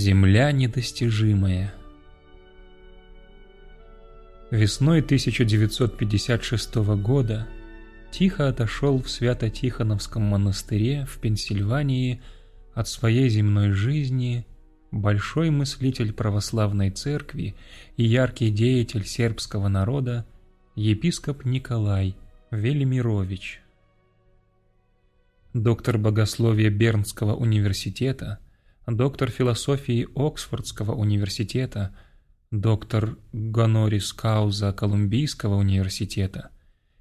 Земля недостижимая. Весной 1956 года тихо отошел в Свято-Тихоновском монастыре в Пенсильвании от своей земной жизни большой мыслитель православной церкви и яркий деятель сербского народа епископ Николай Велимирович. Доктор богословия Бернского университета – доктор философии Оксфордского университета, доктор Гонорис Кауза Колумбийского университета,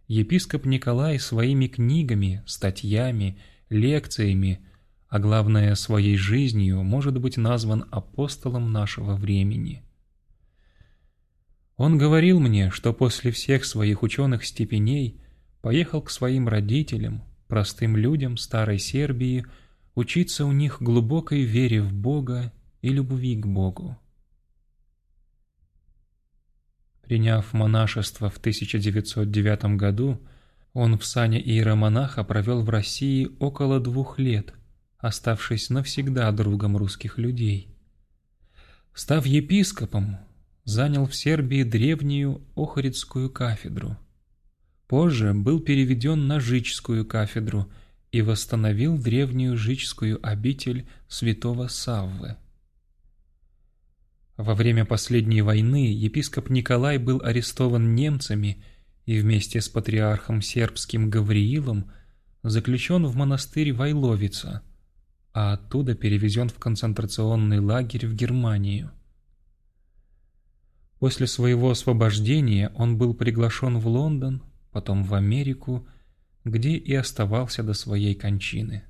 епископ Николай своими книгами, статьями, лекциями, а главное своей жизнью может быть назван апостолом нашего времени. Он говорил мне, что после всех своих ученых степеней поехал к своим родителям, простым людям старой Сербии, учиться у них глубокой вере в Бога и любви к Богу. Приняв монашество в 1909 году, он в сане иеромонаха провел в России около двух лет, оставшись навсегда другом русских людей. Став епископом, занял в Сербии древнюю Охридскую кафедру. Позже был переведен на Жичскую кафедру – и восстановил древнюю жичскую обитель святого Саввы. Во время последней войны епископ Николай был арестован немцами и вместе с патриархом сербским Гавриилом заключен в монастырь Вайловица, а оттуда перевезен в концентрационный лагерь в Германию. После своего освобождения он был приглашен в Лондон, потом в Америку где и оставался до своей кончины.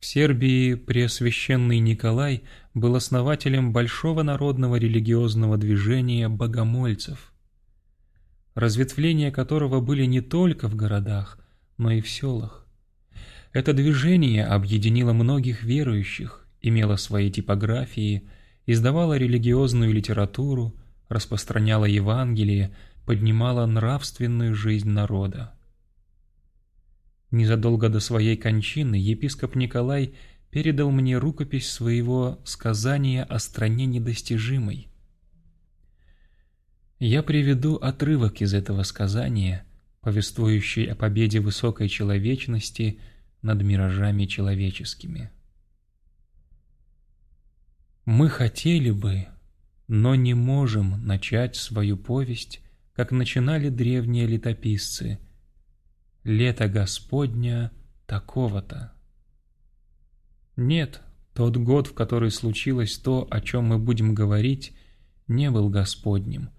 В Сербии Преосвященный Николай был основателем большого народного религиозного движения богомольцев, разветвления которого были не только в городах, но и в селах. Это движение объединило многих верующих, имело свои типографии, издавало религиозную литературу, распространяло Евангелие, поднимала нравственную жизнь народа. Незадолго до своей кончины епископ Николай передал мне рукопись своего сказания о стране недостижимой. Я приведу отрывок из этого сказания, повествующий о победе высокой человечности над миражами человеческими. Мы хотели бы, но не можем начать свою повесть как начинали древние летописцы. «Лето Господня такого-то». Нет, тот год, в который случилось то, о чем мы будем говорить, не был Господним,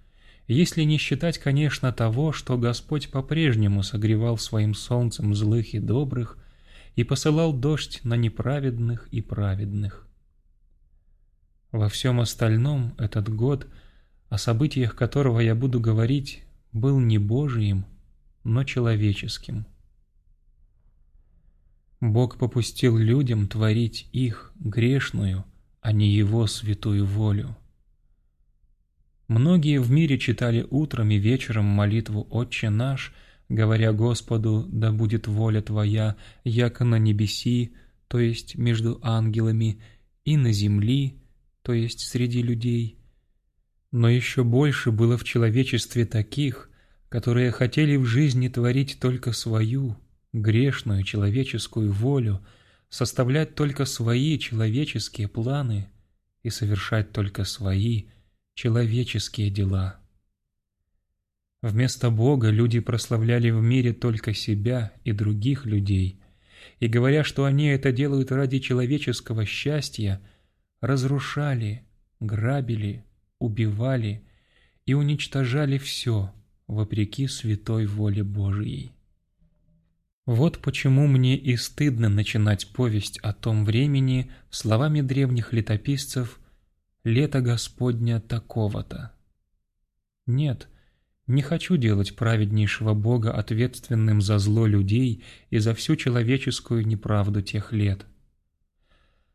если не считать, конечно, того, что Господь по-прежнему согревал своим солнцем злых и добрых и посылал дождь на неправедных и праведных. Во всем остальном этот год – о событиях которого я буду говорить, был не Божиим, но человеческим. Бог попустил людям творить их грешную, а не Его святую волю. Многие в мире читали утром и вечером молитву «Отче наш», говоря Господу «Да будет воля Твоя, яко на небеси», то есть между ангелами, и на земли, то есть среди людей – но еще больше было в человечестве таких, которые хотели в жизни творить только свою, грешную человеческую волю, составлять только свои человеческие планы и совершать только свои человеческие дела. Вместо Бога люди прославляли в мире только себя и других людей, и говоря, что они это делают ради человеческого счастья, разрушали, грабили, убивали и уничтожали все, вопреки святой воле Божией. Вот почему мне и стыдно начинать повесть о том времени словами древних летописцев «Лето Господня такого-то». Нет, не хочу делать праведнейшего Бога ответственным за зло людей и за всю человеческую неправду тех лет.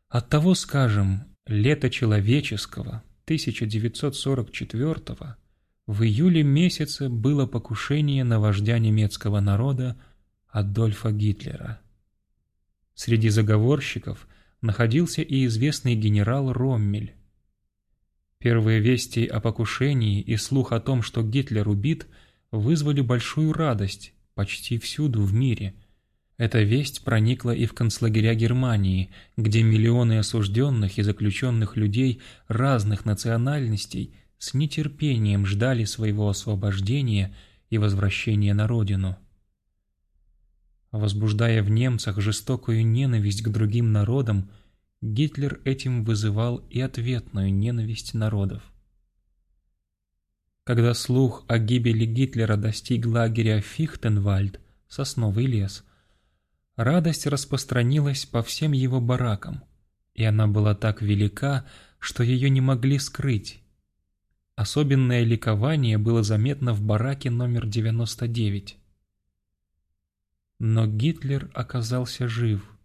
Оттого скажем, лето человеческого, 1944 в июле месяце было покушение на вождя немецкого народа Адольфа Гитлера. Среди заговорщиков находился и известный генерал Роммель. Первые вести о покушении и слух о том, что Гитлер убит, вызвали большую радость почти всюду в мире. Эта весть проникла и в концлагеря Германии, где миллионы осужденных и заключенных людей разных национальностей с нетерпением ждали своего освобождения и возвращения на родину. Возбуждая в немцах жестокую ненависть к другим народам, Гитлер этим вызывал и ответную ненависть народов. Когда слух о гибели Гитлера достиг лагеря Фихтенвальд, сосновый лес, радость распространилась по всем его баракам, и она была так велика, что ее не могли скрыть. Особенное ликование было заметно в бараке номер 99. Но Гитлер оказался жив –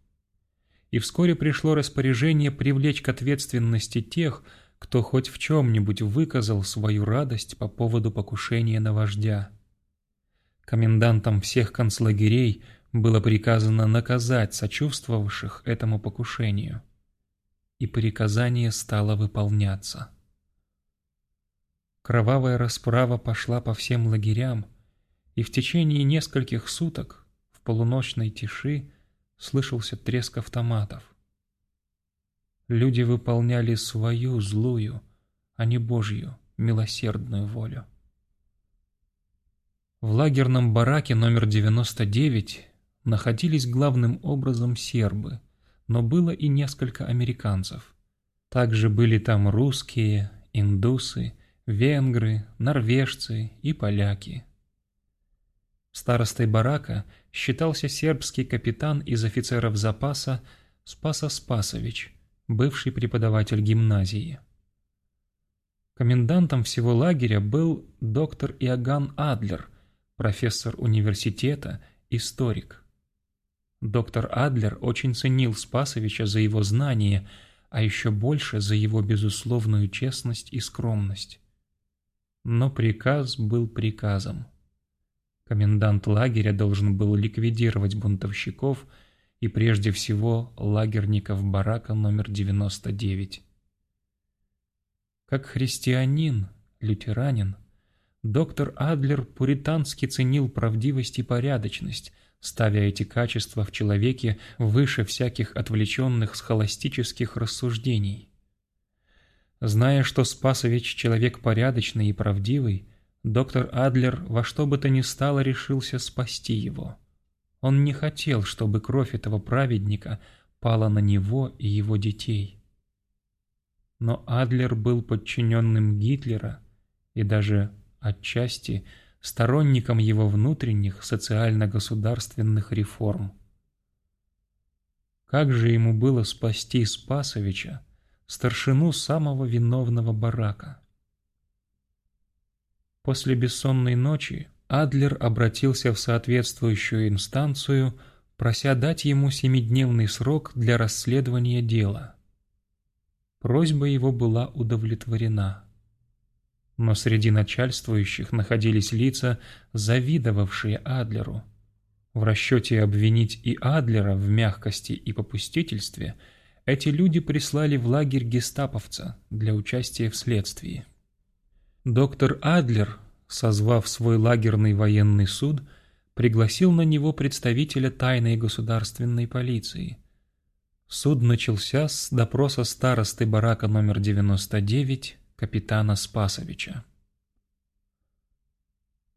и вскоре пришло распоряжение привлечь к ответственности тех, кто хоть в чем-нибудь выказал свою радость по поводу покушения на вождя. Комендантам всех концлагерей было приказано наказать сочувствовавших этому покушению. И приказание стало выполняться. Кровавая расправа пошла по всем лагерям, и в течение нескольких суток в полуночной тиши слышался треск автоматов. Люди выполняли свою злую, а не Божью, милосердную волю. В лагерном бараке номер 99 находились главным образом сербы, но было и несколько американцев. Также были там русские, индусы, венгры, норвежцы и поляки. Старостой барака считался сербский капитан из офицеров запаса Спаса Спасович, бывший преподаватель гимназии. Комендантом всего лагеря был доктор Иоганн Адлер, профессор университета, историк. Доктор Адлер очень ценил Спасовича за его знания, а еще больше за его безусловную честность и скромность. Но приказ был приказом. Комендант лагеря должен был ликвидировать бунтовщиков и прежде всего лагерников барака номер 99. Как христианин, лютеранин, доктор Адлер пуритански ценил правдивость и порядочность, ставя эти качества в человеке выше всяких отвлеченных схоластических рассуждений. Зная, что Спасович человек порядочный и правдивый, Доктор Адлер во что бы то ни стало решился спасти его. Он не хотел, чтобы кровь этого праведника пала на него и его детей. Но Адлер был подчиненным Гитлера и даже отчасти сторонником его внутренних социально-государственных реформ. Как же ему было спасти Спасовича, старшину самого виновного барака? После бессонной ночи Адлер обратился в соответствующую инстанцию, прося дать ему семидневный срок для расследования дела. Просьба его была удовлетворена. Но среди начальствующих находились лица, завидовавшие Адлеру. В расчете обвинить и Адлера в мягкости и попустительстве эти люди прислали в лагерь гестаповца для участия в следствии. Доктор Адлер, созвав свой лагерный военный суд, пригласил на него представителя тайной государственной полиции. Суд начался с допроса старосты барака номер 99 капитана Спасовича.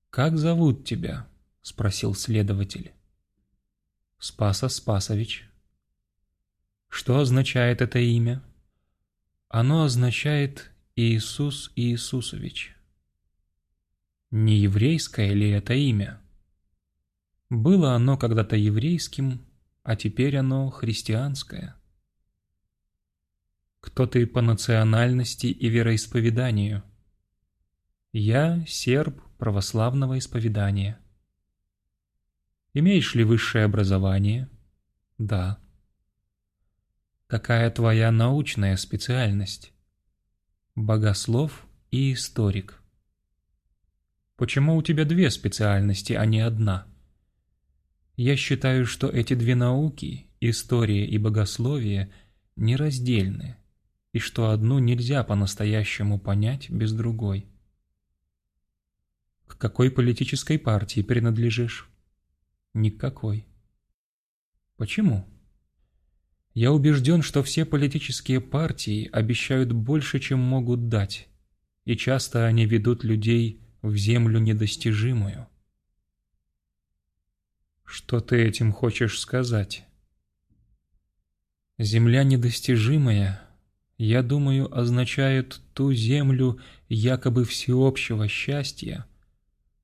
«Как зовут тебя?» — спросил следователь. «Спаса Спасович». «Что означает это имя?» «Оно означает Иисус Иисусович. Не еврейское ли это имя? Было оно когда-то еврейским, а теперь оно христианское. Кто ты по национальности и вероисповеданию? Я серб православного исповедания. Имеешь ли высшее образование? Да. Какая твоя научная специальность? богослов и историк. Почему у тебя две специальности, а не одна? Я считаю, что эти две науки, история и богословие, нераздельны, и что одну нельзя по-настоящему понять без другой. К какой политической партии принадлежишь? Никакой. Почему? Я убежден, что все политические партии обещают больше, чем могут дать, и часто они ведут людей в землю недостижимую. Что ты этим хочешь сказать? Земля недостижимая, я думаю, означает ту землю якобы всеобщего счастья,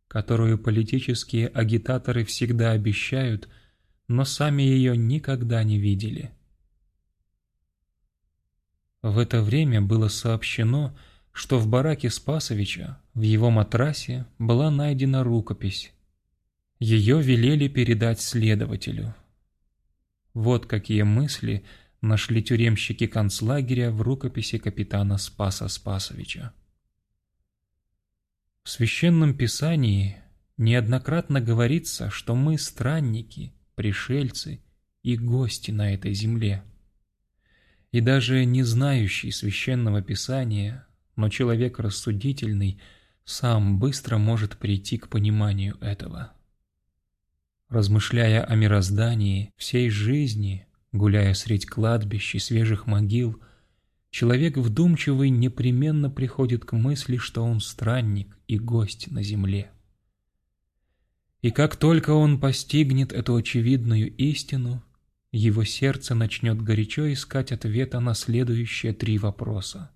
которую политические агитаторы всегда обещают, но сами ее никогда не видели. В это время было сообщено, что в бараке Спасовича в его матрасе была найдена рукопись. Ее велели передать следователю. Вот какие мысли нашли тюремщики концлагеря в рукописи капитана Спаса Спасовича. В Священном Писании неоднократно говорится, что мы странники, пришельцы и гости на этой земле. И даже не знающий Священного Писания, но человек рассудительный, сам быстро может прийти к пониманию этого. Размышляя о мироздании, всей жизни, гуляя средь кладбищ и свежих могил – человек вдумчивый непременно приходит к мысли, что он странник и гость на земле. И как только он постигнет эту очевидную истину, его сердце начнет горячо искать ответа на следующие три вопроса.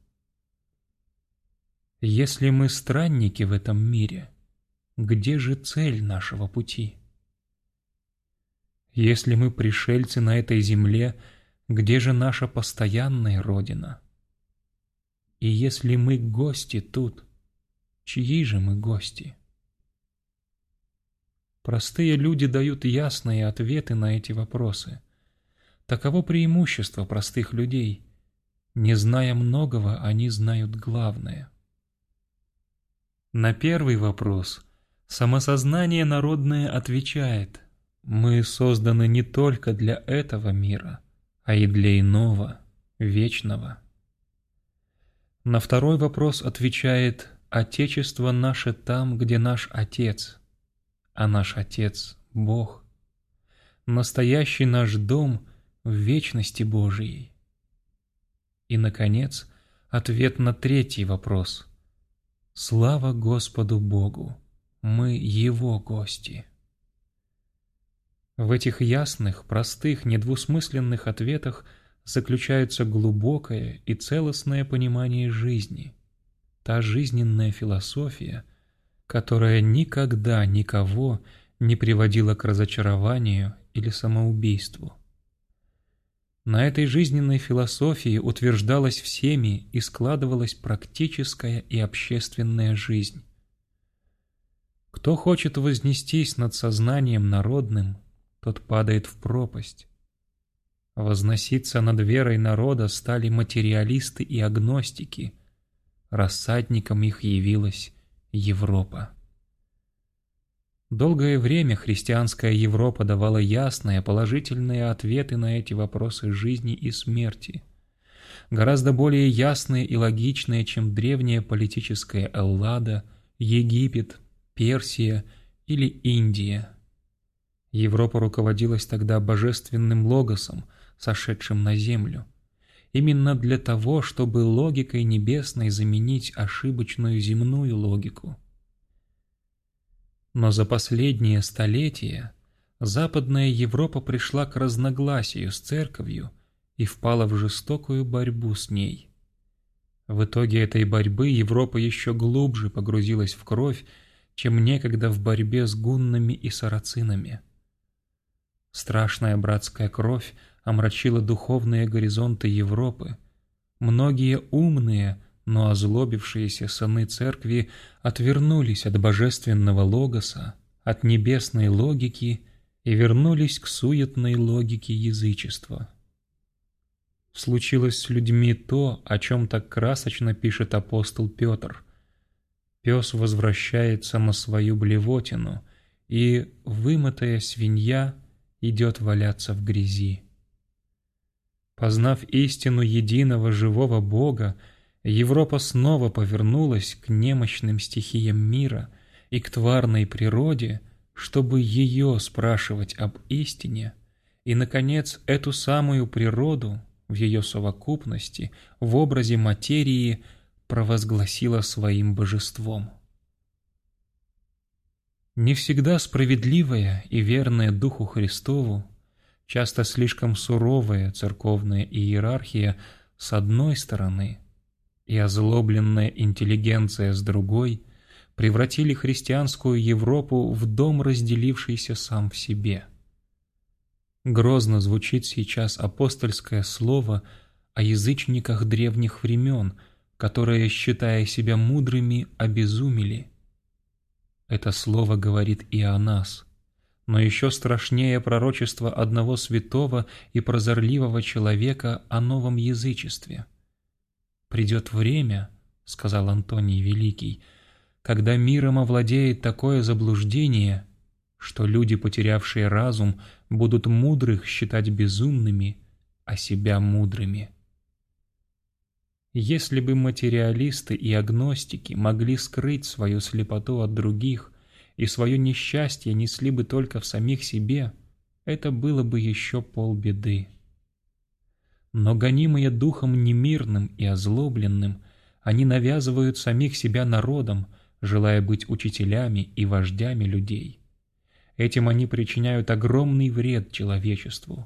Если мы странники в этом мире, где же цель нашего пути? Если мы пришельцы на этой земле, где же наша постоянная родина? И если мы гости тут, чьи же мы гости? Простые люди дают ясные ответы на эти вопросы. Таково преимущество простых людей. Не зная многого, они знают главное. На первый вопрос самосознание народное отвечает «Мы созданы не только для этого мира, а и для иного, вечного». На второй вопрос отвечает «Отечество наше там, где наш Отец, а наш Отец – Бог. Настоящий наш дом в вечности Божией». И, наконец, ответ на третий вопрос «Слава Господу Богу! Мы Его гости». В этих ясных, простых, недвусмысленных ответах – заключается глубокое и целостное понимание жизни, та жизненная философия, которая никогда никого не приводила к разочарованию или самоубийству. На этой жизненной философии утверждалась всеми и складывалась практическая и общественная жизнь. Кто хочет вознестись над сознанием народным, тот падает в пропасть. Возноситься над верой народа стали материалисты и агностики. Рассадником их явилась Европа. Долгое время христианская Европа давала ясные, положительные ответы на эти вопросы жизни и смерти. Гораздо более ясные и логичные, чем древняя политическая Эллада, Египет, Персия или Индия. Европа руководилась тогда божественным логосом – сошедшим на землю. Именно для того, чтобы логикой небесной заменить ошибочную земную логику. Но за последние столетия Западная Европа пришла к разногласию с церковью и впала в жестокую борьбу с ней. В итоге этой борьбы Европа еще глубже погрузилась в кровь, чем некогда в борьбе с гуннами и сарацинами. Страшная братская кровь омрачила духовные горизонты Европы. Многие умные, но озлобившиеся сыны церкви отвернулись от божественного логоса, от небесной логики и вернулись к суетной логике язычества. Случилось с людьми то, о чем так красочно пишет апостол Петр. Пес возвращается на свою блевотину, и, вымытая свинья, идет валяться в грязи. Познав истину единого живого Бога, Европа снова повернулась к немощным стихиям мира и к тварной природе, чтобы ее спрашивать об истине, и, наконец, эту самую природу в ее совокупности, в образе материи, провозгласила своим божеством. Не всегда справедливая и верная Духу Христову, часто слишком суровая церковная иерархия с одной стороны и озлобленная интеллигенция с другой превратили христианскую Европу в дом, разделившийся сам в себе. Грозно звучит сейчас апостольское слово о язычниках древних времен, которые, считая себя мудрыми, обезумели – это слово говорит и о нас. Но еще страшнее пророчество одного святого и прозорливого человека о новом язычестве. «Придет время, — сказал Антоний Великий, — когда миром овладеет такое заблуждение, что люди, потерявшие разум, будут мудрых считать безумными, а себя мудрыми». Если бы материалисты и агностики могли скрыть свою слепоту от других и свое несчастье несли бы только в самих себе, это было бы еще полбеды. Но гонимые духом немирным и озлобленным, они навязывают самих себя народом, желая быть учителями и вождями людей. Этим они причиняют огромный вред человечеству.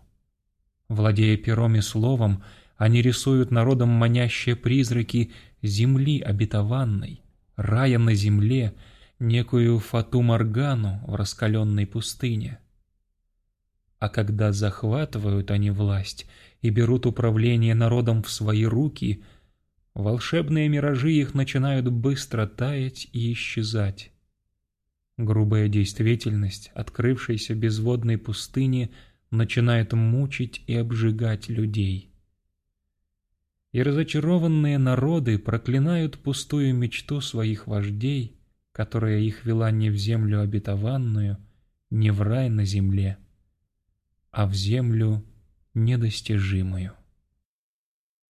Владея пером и словом, они рисуют народом манящие призраки земли обетованной, рая на земле, некую Фату Моргану в раскаленной пустыне. А когда захватывают они власть и берут управление народом в свои руки, волшебные миражи их начинают быстро таять и исчезать. Грубая действительность, открывшейся безводной пустыни, начинает мучить и обжигать людей и разочарованные народы проклинают пустую мечту своих вождей, которая их вела не в землю обетованную, не в рай на земле, а в землю недостижимую.